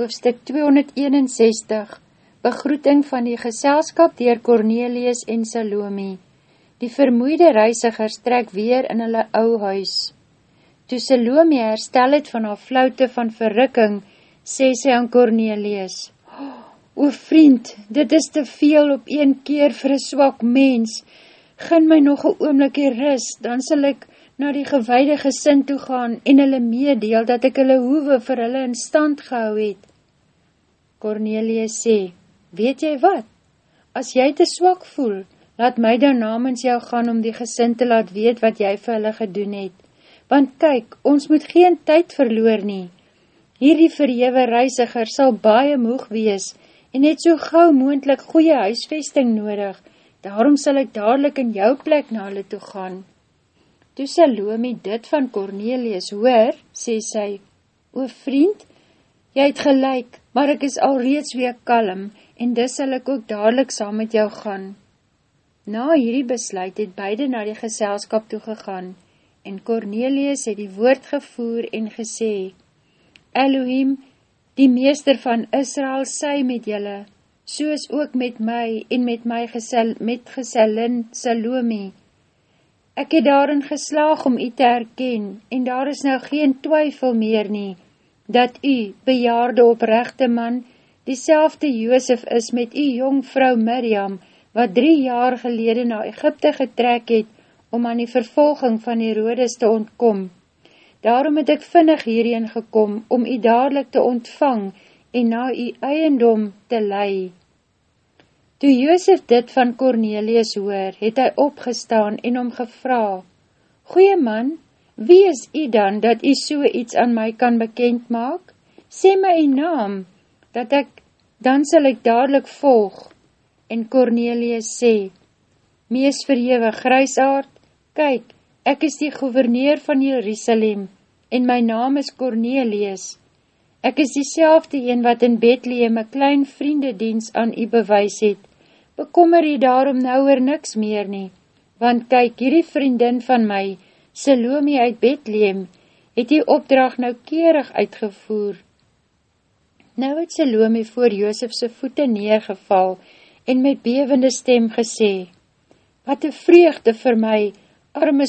hoofstuk 261, begroeting van die geselskap dier Cornelius en Salome. Die vermoeide reisigers trek weer in hulle ou huis. Toe Salome herstel het van haar flaute van verrukking, sê sy aan Cornelius, O vriend, dit is te veel op een keer vir een swak mens. Gin my nog een oomlikkie ris, dan sal ek na die gewaide gesin toe gaan en hulle meedeel dat ek hulle hoeve vir hulle in stand gehou het. Cornelius sê, weet jy wat? As jy te swak voel, laat my dan namens jou gaan om die gesin te laat weet wat jy vir hulle gedoen het. Want kyk, ons moet geen tyd verloor nie. Hierdie verhewe reisiger sal baie moeg wees en het so gauw moendlik goeie huisvesting nodig, daarom sal ek dadelijk in jou plek na hulle toe gaan. Toe Salome dit van Cornelius hoor, sê sy, O vriend, Jy het gelijk, maar ek is al reeds weer kalm, en dis sal ek ook dadelijk saam met jou gaan. Na hierdie besluit het beide na die geselskap toegegaan, en Cornelius het die woord gevoer en gesê, Elohim, die meester van Israel, sy met julle, soos ook met my en met my gesel, met gesellin Salome. Ek het daarin geslaag om u te herken, en daar is nou geen twyfel meer nie, dat u, bejaarde oprechte man, diezelfde Joosef is met u jong vrou Miriam, wat drie jaar gelede na Egypte getrek het, om aan die vervolging van Herodes te ontkom. Daarom het ek vinnig hierheen gekom, om u dadelijk te ontvang en na u eiendom te lei. Toe Joosef dit van Cornelius hoor, het hy opgestaan en om gevra, Goeie man, Wie is u dan, dat u so iets aan my kan bekend maak? Sê my u naam, dat ek, dan sal ek dadelijk volg. En Cornelius sê, Mees verhewe grijsaard, kyk, ek is die gouverneur van Jerusalem, en my naam is Cornelius. Ek is die een wat in Bethlehem een klein vriendedienst aan u bewys het. Bekommer u daarom nou er niks meer nie, want kyk, hierdie vriendin van my, Salome uit Bethlehem, het die opdracht nou keerig uitgevoer. Nou het Salome voor Joosefse voete neergeval en met bewende stem gesê, Wat een vreugde vir my, arme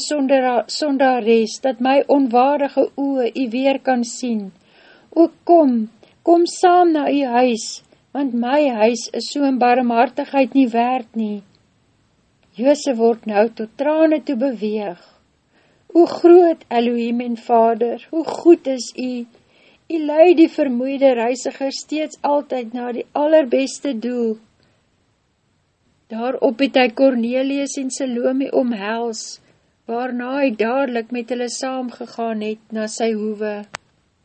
sondares, dat my onwaardige oe u weer kan sien. O kom, kom saam na u huis, want my huis is so in barmhartigheid nie werd nie. Joosef word nou tot trane toe beweeg. O groot Elohim en Vader, hoe goed is U. U leid die vermoeide reisiger steeds altyd na die allerbeste doel. Daarop het hy Cornelius en Salome omhels, waarna hy dadelijk met hulle saamgegaan het na sy hoeve.